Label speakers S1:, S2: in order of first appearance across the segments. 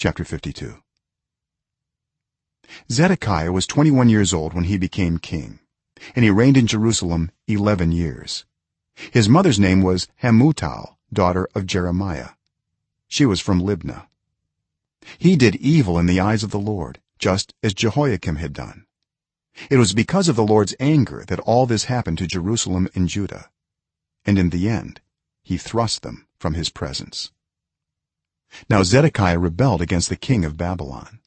S1: chapter 52 zedekiah was 21 years old when he became king and he reigned in jerusalem 11 years. His mother's name was hamutal daughter of jeremiah. She was from libnah. He did evil in the eyes of the lord just as jehoiakim had done. It was because of the lord's anger that all this happened to jerusalem and judah and in the end he thrust them from his presence now zedekiah rebelled against the king of babylon.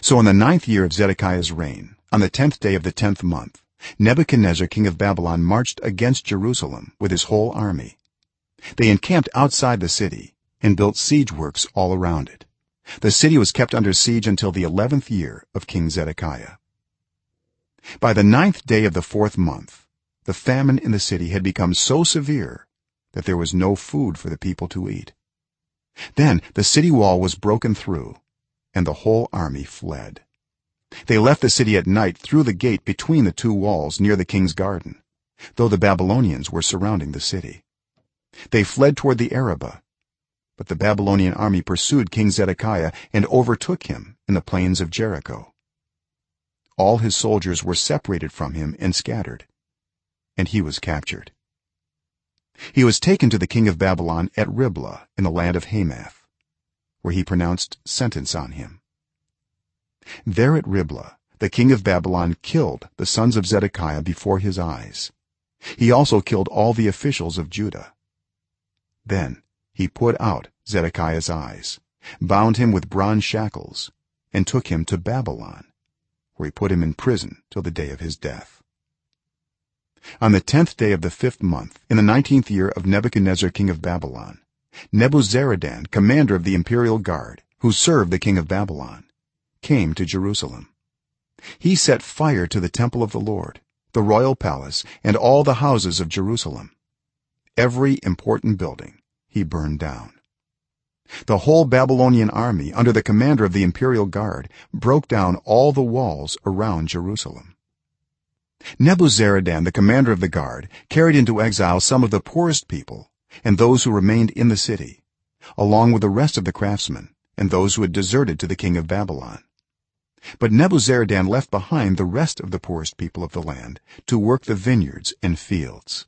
S1: So in the ninth year of zedekiah's reign on the 10th day of the 10th month nebuchadnezzar king of babylon marched against jerusalem with his whole army. They encamped outside the city and built siege works all around it. The city was kept under siege until the 11th year of king zedekiah. By the ninth day of the fourth month the famine in the city had become so severe that there was no food for the people to eat then the city wall was broken through and the whole army fled. They left the city at night through the gate between the two walls near the king's garden though the babylonians were surrounding the city. They fled toward the arabah but the babylonian army pursued king zedekiah and overtook him in the plains of jericho. All his soldiers were separated from him and scattered and he was captured he was taken to the king of babylon at riblah in the land of hamath where he pronounced sentence on him. There at riblah the king of babylon killed the sons of zedekiah before his eyes. He also killed all the officials of judah. Then he put out zedekiah's eyes bound him with bronze shackles and took him to babylon where he put him in prison till the day of his death on the 10th day of the 5th month in the 19th year of nebuchadnezzar king of babylon nebuzaradan commander of the imperial guard who served the king of babylon came to jerusalem. He set fire to the temple of the lord the royal palace and all the houses of jerusalem. Every important building he burned down. The whole babylonian army under the commander of the imperial guard broke down all the walls around jerusalem nebuzaradan the commander of the guard carried into exile some of the poorest people and those who remained in the city along with the rest of the craftsmen and those who had deserted to the king of babylon. But nebuzaradan left behind the rest of the poorest people of the land to work the vineyards and fields.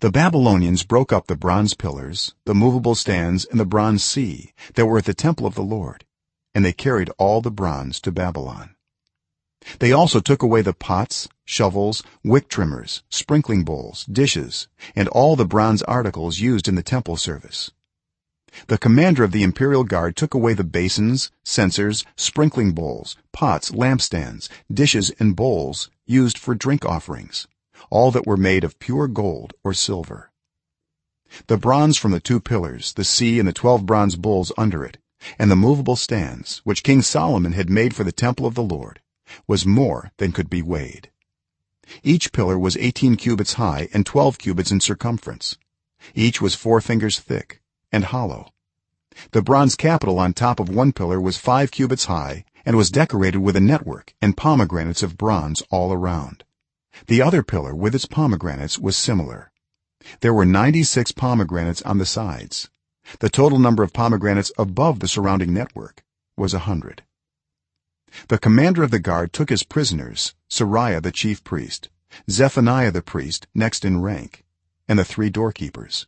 S1: The babylonians broke up the bronze pillars the movable stands and the bronze sea that were at the temple of the lord and they carried all the bronze to babylon they also took away the pots shovels wick trimmers sprinkling bowls dishes and all the bronze articles used in the temple service. The commander of the imperial guard took away the basins censers sprinkling bowls pots lampstands dishes and bowls used for drink offerings all that were made of pure gold or silver. The bronze from the two pillars the sea and the 12 bronze bulls under it and the movable stands which king solomon had made for the temple of the lord was more than could be weighed. Each pillar was 18 cubits high and 12 cubits in circumference. Each was 4 fingers thick and hollow. The bronze capital on top of one pillar was 5 cubits high and was decorated with a network and pomegranates of bronze all around. The other pillar with its pomegranates was similar. There were 96 pomegranates on the sides. The total number of pomegranates above the surrounding network was a 100 the commander of the guard took as prisoners seraiah the chief priest zephaniah the priest next in rank and the three doorkeepers.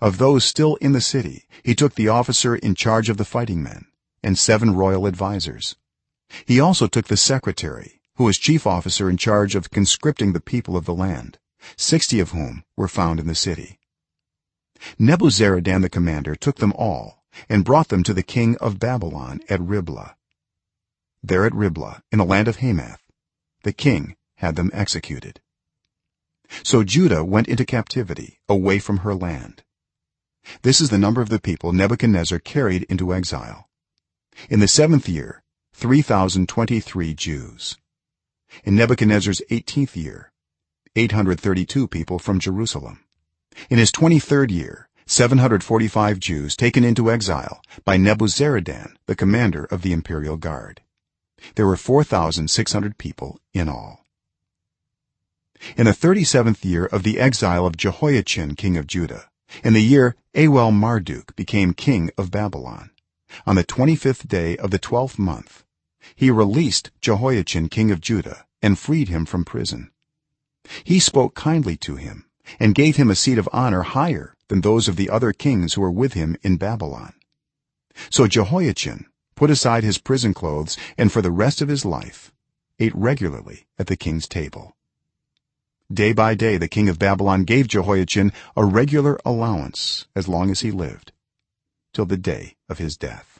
S1: Of those still in the city he took the officer in charge of the fighting men and seven royal advisers. He also took the secretary who was chief officer in charge of conscripting the people of the land 60 of whom were found in the city. Nebuzaradan the commander took them all and brought them to the king of babylon at riblah there at riblah in the land of hamath the king had them executed. So judah went into captivity away from her land. This is the number of the people nebuchadnezzar carried into exile. In the 7th year 3023 jews. In nebuchadnezzar's 18th year 832 people from jerusalem. In his 23rd year 745 jews taken into exile by nebuzaradan the commander of the imperial guard there were 4600 people in all. In the 37th year of the exile of jehoiachin king of judah in the year awel marduk became king of babylon on the 25th day of the 12th month he released jehoiachin king of judah and freed him from prison. He spoke kindly to him and gave him a seat of honor higher than those of the other kings who were with him in babylon. So jehoiachin put aside his prison clothes and for the rest of his life ate regularly at the king's table. Day by day the king of babylon gave jehoiachin a regular allowance as long as he lived till the day of his death